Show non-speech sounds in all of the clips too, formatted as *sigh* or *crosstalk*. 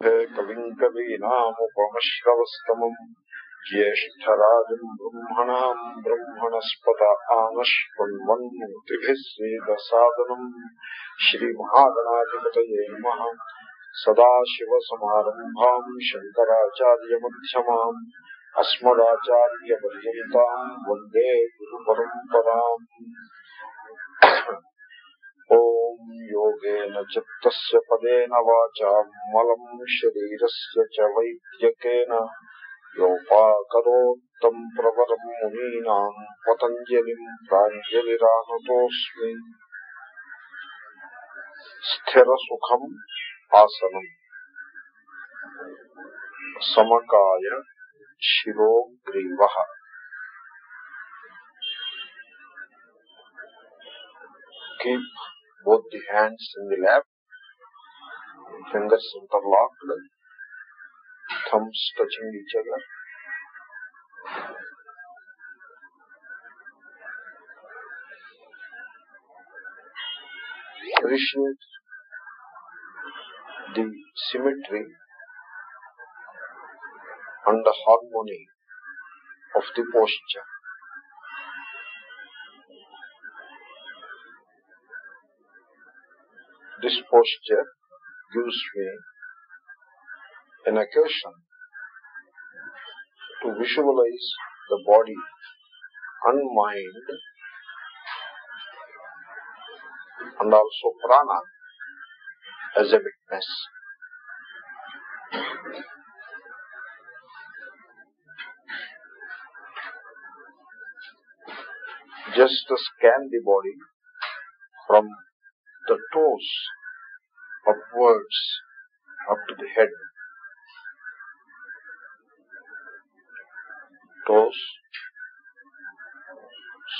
కవిం కవీనాముపమశ్రవస్తమం జ్యేష్టరాజం బ్రహ్మణా బ్రహ్మణస్పత ఆనష్ణ్వన్మూర్తిభిస్వేదసాదనం శ్రీమహాగణాధిపతయే సదాశివసమారంభా శంకరాచార్యమ్యమా అస్మదాచార్యపర్యంతం వందే గురు పరంపరా ఓం యోగేన చిత్తస్ పదేన వాచా మలం శరీరస్ వైద్యకేన యోపాకరోత్తం ప్రవరం మునీనా పతంజలిం ప్రాంజలిరానతోస్మి స్థిరసుఖం ఆసనం. సమకాయ శిరోగ్రీవ. Keep both the hands in the lap, fingers interlocked, thumbs touching each other. Appreciate the symmetry and the harmony of the posture. This posture gives me an occasion to visualize the body and mind and also prana as a witness. Just to scan the body from the toes upwards up to the head. Toes,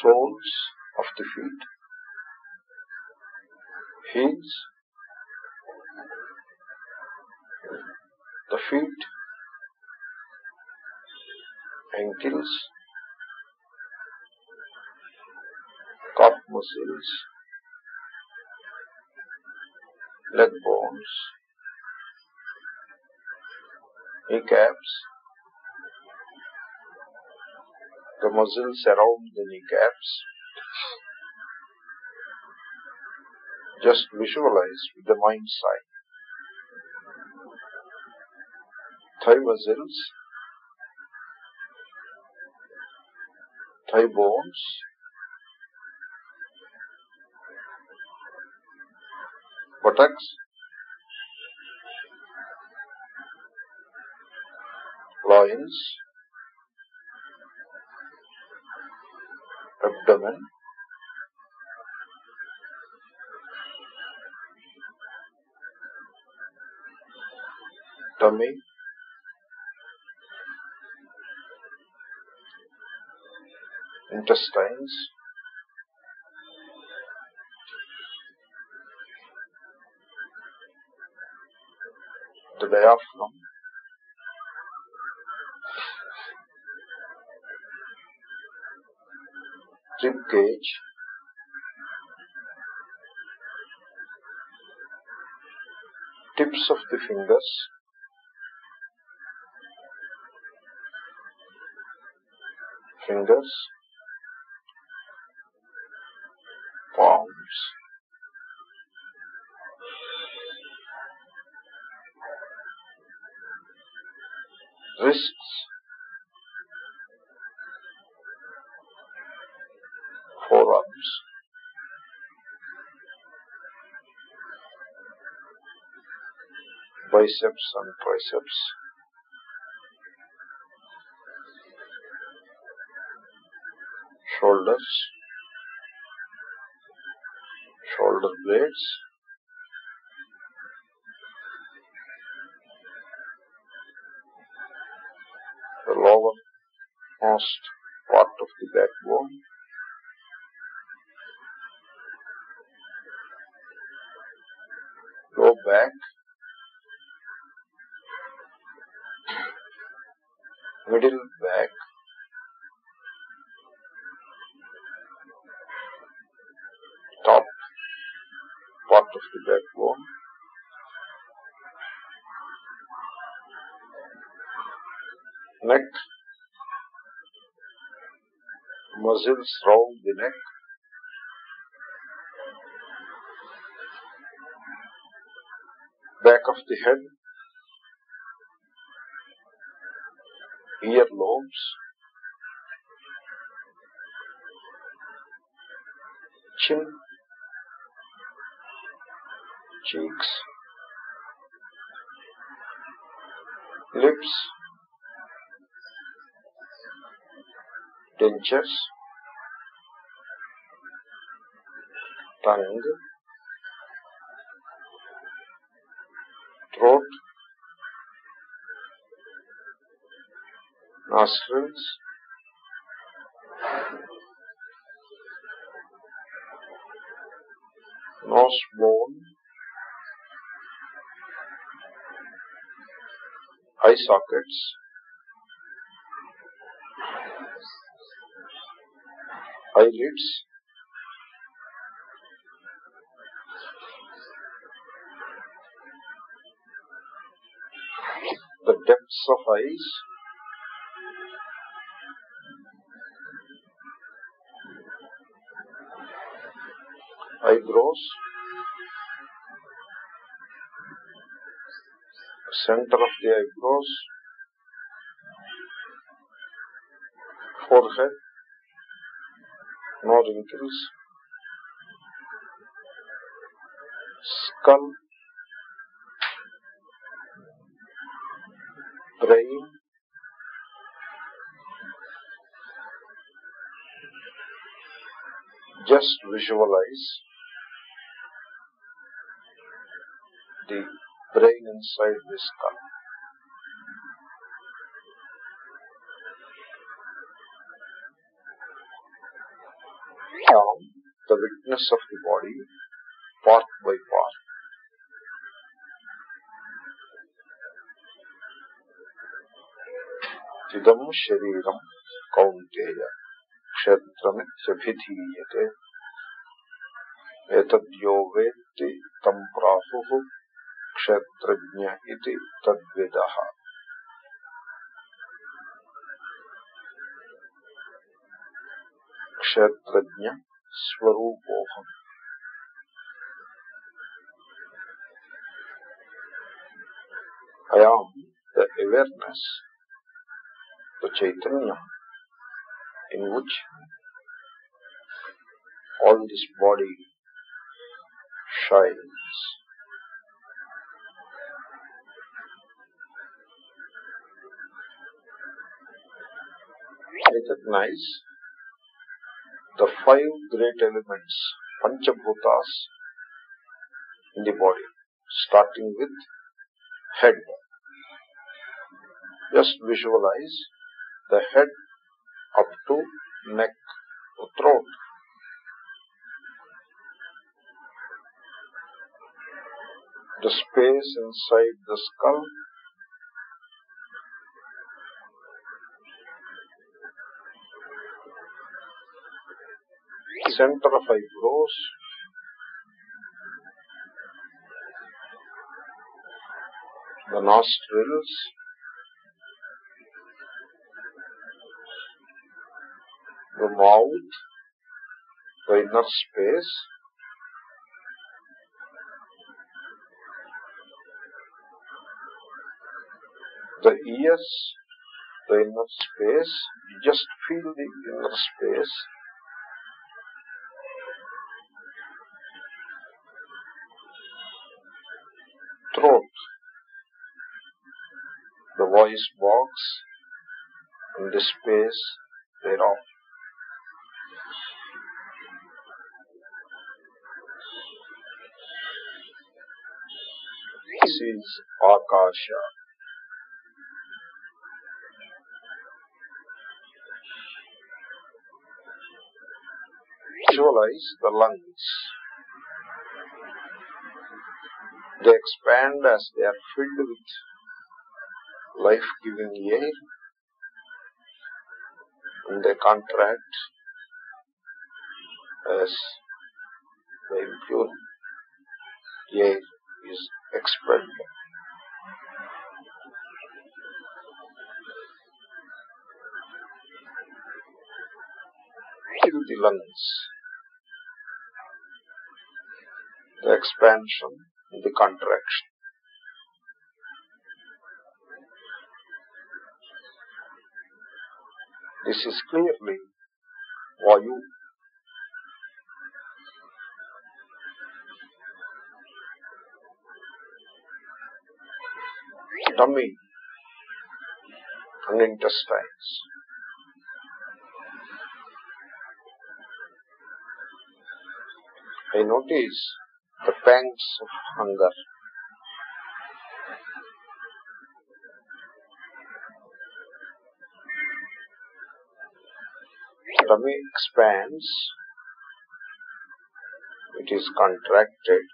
soles of the feet, heels, the feet, ankles, calf muscles, leg bones, kneecaps, the muscles around the kneecaps. Just visualize with the mind's eye. Thigh muscles, thigh bones, buttocks, loins, abdomen, tummy, intestines, the diaphragm, rib cage, tips of the fingers, fingers, biceps and triceps, shoulders, shoulder blades, the lowermost part of the backbone, low back, middle back. top part of the backbone neck muscles round the neck back of the head ear lobes, chin, cheeks, lips, dentures, tongue, nostrils, nose bone, eye sockets, eyelids, the depths of eyes, eyebrows, center of the eyebrows, forehead, no wrinkles, skull, brain, just visualize the brain inside the skull. Now, the witness of the body, part by part. इदं शरीरं कौन्तेय क्षेत्रमित्यभिधीयते एतद्यो वेत्ति तं प्राहुः क्षेत्रज्ञ इति तद्विदः क्षेत्रज्ञ स्वरूपोऽहम् I am the awareness, the Chaitanya, in which all this body shines. Recognize the five great elements, Panchabhutas, in the body, starting with head. Just visualize the head up to neck, or throat. The space inside the skull. Center of eyebrows. The nostrils. the mouth, the inner space, the ears, the inner space, you just feel the inner space. Throat, the voice box, and the space thereof. This is Akasha. Visualize the lungs. They expand as they are filled with life-giving air. And they contract as the impure. Air is expelled. Till the lungs, the expansion the contraction. This is clearly Vayu. Tummy and intestines. I notice the pangs of hunger. Tummy expands, it is contracted,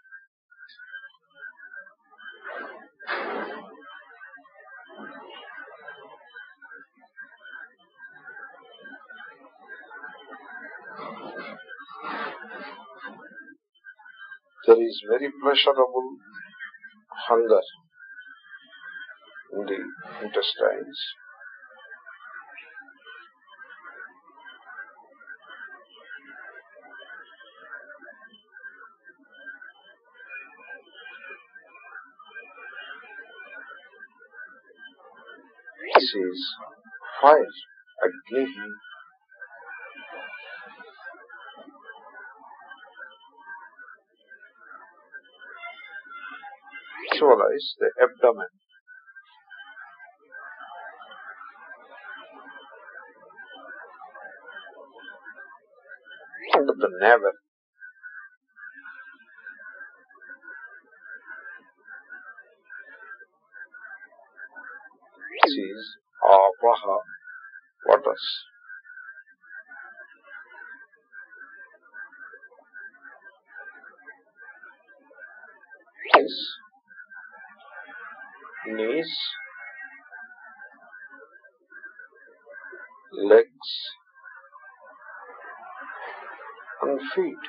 very pleasurable hunger in the intestines. This is fire, Agni. Visualize the abdomen. Under the navel. This is waters. Feet.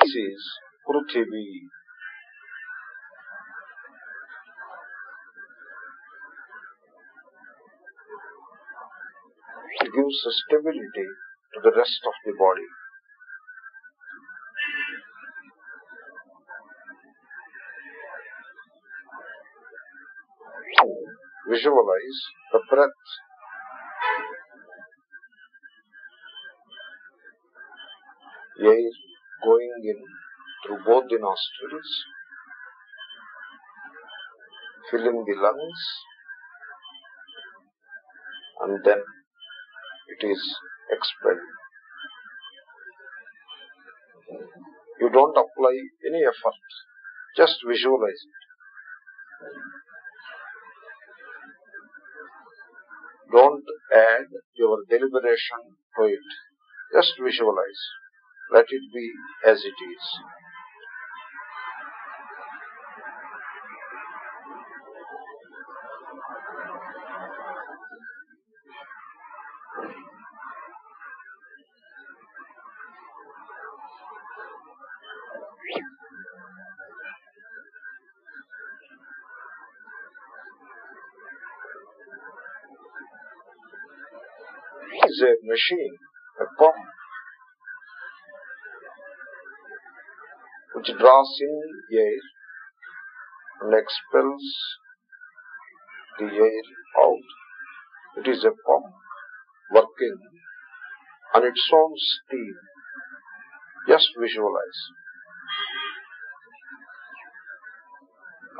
This is Prithvi. It gives stability to the rest of the body. Visualize the breath. Air going in through both the nostrils, filling the lungs, and then it is expelled. You don't apply any effort, just visualize it. Don't add your deliberation to it. Just visualize. Let it be as it is. Is a machine, a pump, which draws in air and expels the air out. It is a pump working on its own steam. Just visualize.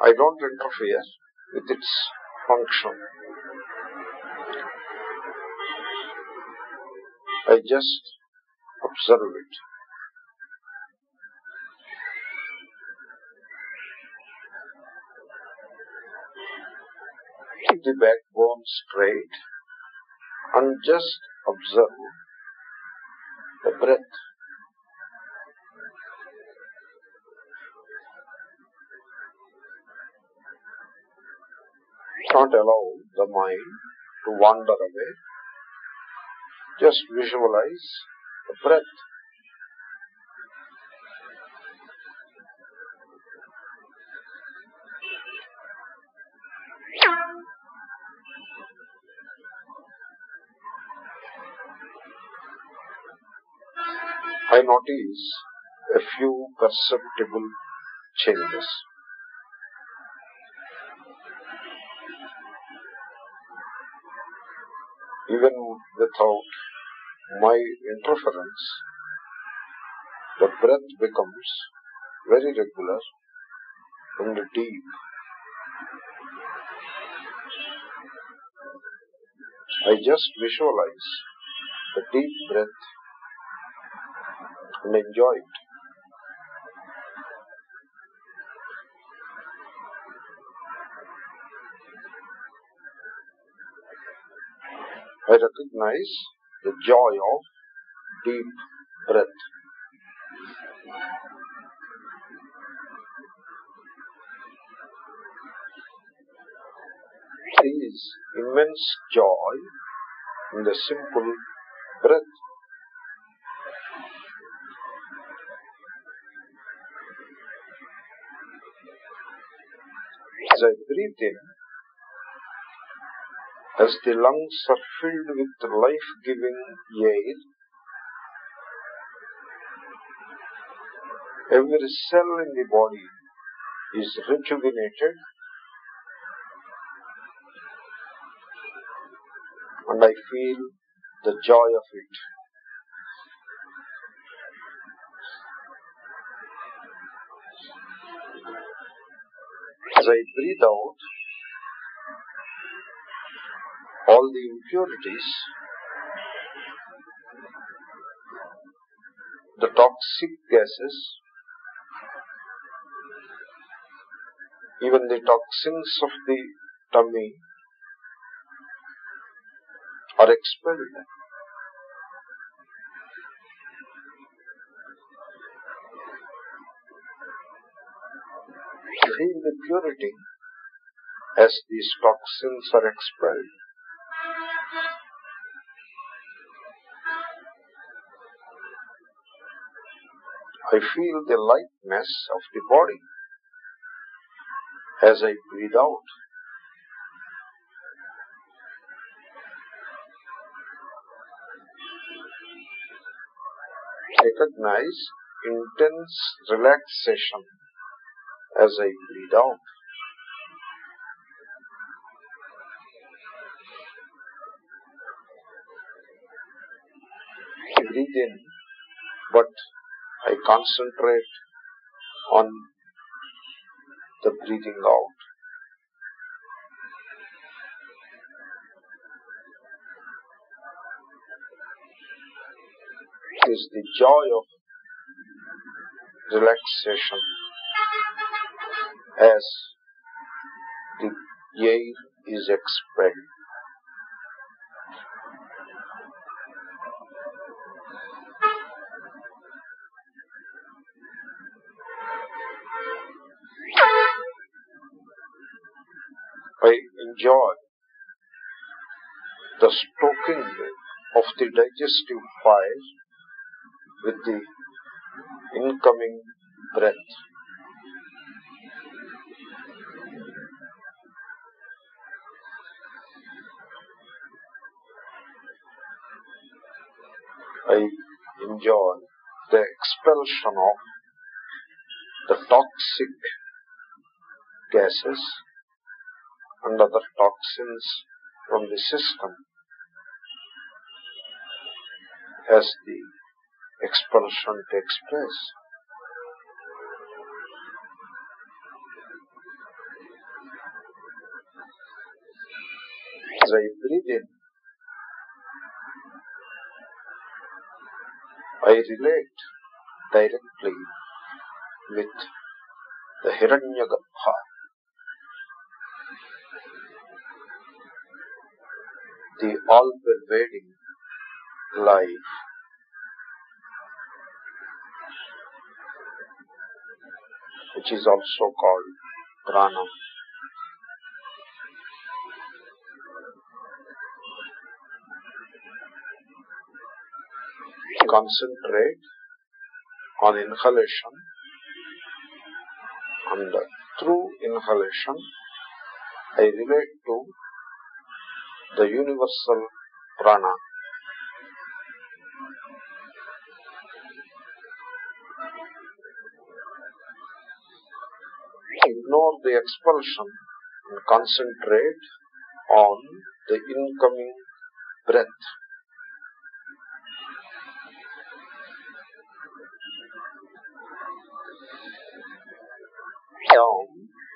I don't interfere with its function. I just observe it. Keep the backbone straight and just observe the breath. Do not allow the mind to wander away just visualize the breath. I notice a few perceptible changes. Even without my interference, the breath becomes very regular and deep. I just visualize the deep breath and enjoy it. I recognize the joy of deep breath. There is immense joy in the simple breath. As I breathe in, as the lungs are filled with life-giving air, every cell in the body is rejuvenated and I feel the joy of it. As I breathe out, all the impurities, the toxic gases, even the toxins of the tummy are expelled. Feel the purity as these toxins are expelled. I feel the lightness of the body as I breathe out. Recognize intense relaxation as I breathe out. In, but I concentrate on the breathing out. Is the joy of relaxation as the air is expelled. I enjoy the stoking of the digestive fire with the incoming breath. I enjoy the expulsion of the toxic gases and other toxins from the system as the expulsion takes place. As I breathe in, I relate directly with the Hiranyagarbha, the all-pervading life which is also called prana. Concentrate on inhalation and through inhalation I relate to the universal prana. Ignore the expulsion and concentrate on the incoming breath.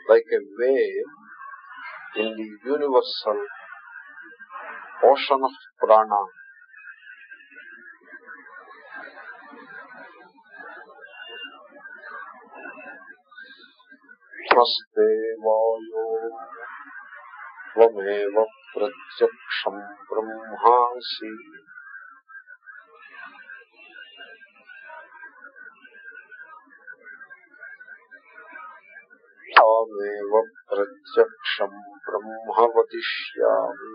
Like a wave in the universal ocean of prana. नमस्ते वायो त्वमेव प्रत्यक्षम् ब्रह्मासि त्वमेव प्रत्यक्षम् ब्रह्म वदिष्यामि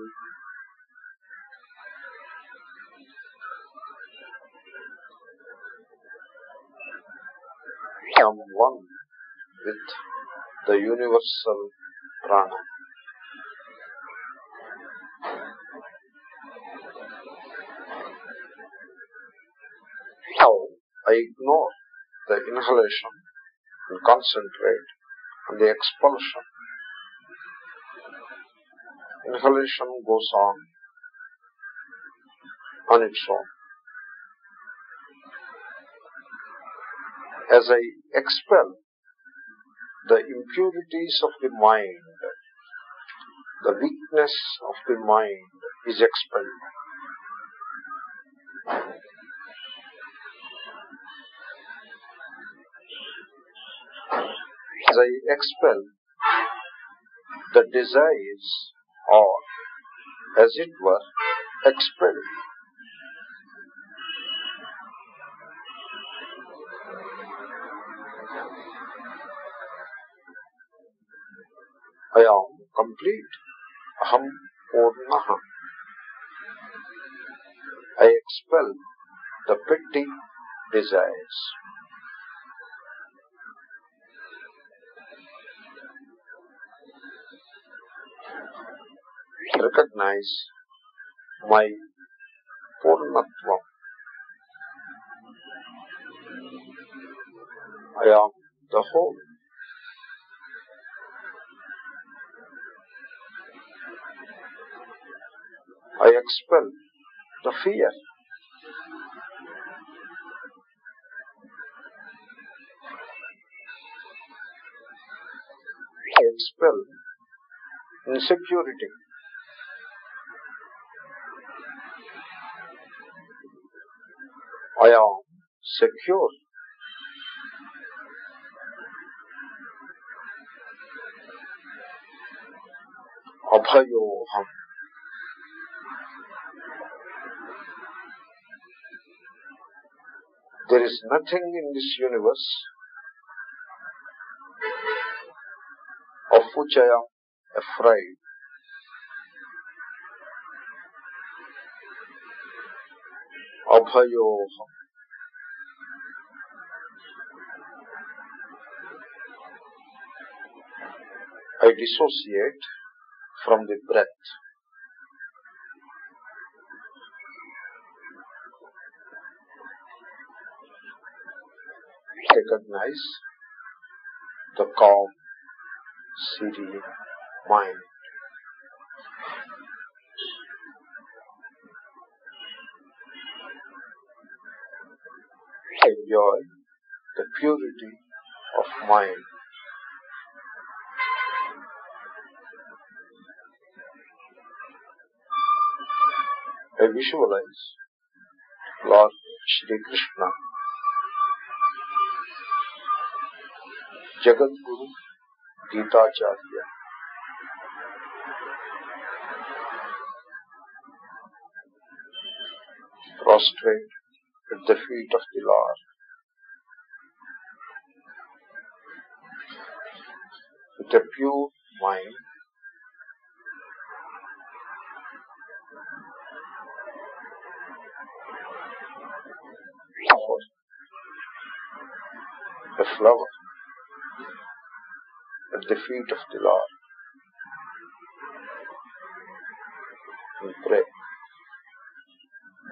Am one with the universal prana. Now I ignore the inhalation and concentrate on the expulsion. Inhalation goes on on its own. As I expel the impurities of the mind, the weakness of the mind is expelled. As I expel the desires or, as it were, expelled. I am complete. Aham Purnaha. I expel the petty desires. Recognize my Purnatvam. I am the whole. I expel the fear. I expel insecurity. I am secure. Abhayoham. There is nothing in this universe of which I am afraid. Abhayoham. I dissociate from the breath. Recognize the calm, serene mind. Enjoy the purity of mind. I visualize Lord Shri Krishna, Prostrate at the feet of the Lord. With a pure mind, a flower at the feet of the Lord and pray.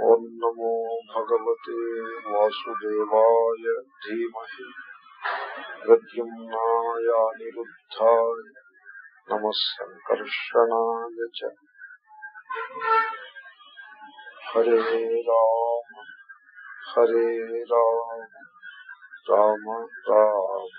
ॐ नमो भगवते वासुदेवाय धीमहि प्रद्युम्नायानिरुद्धाय नमः सङ्कर्षणाय च हरे राम हरे Ram Ram Ram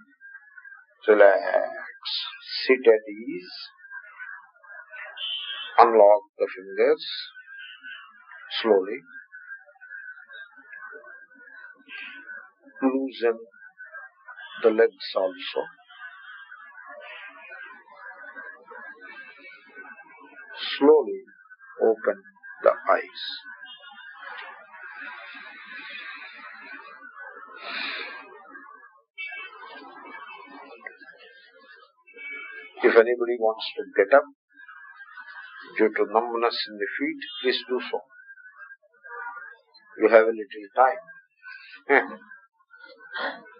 Relax sit at ease unlock the fingers slowly. Loosen the legs also. Slowly open the eyes If anybody wants to get up due to numbness in the feet, please do so. You have a little time. *laughs*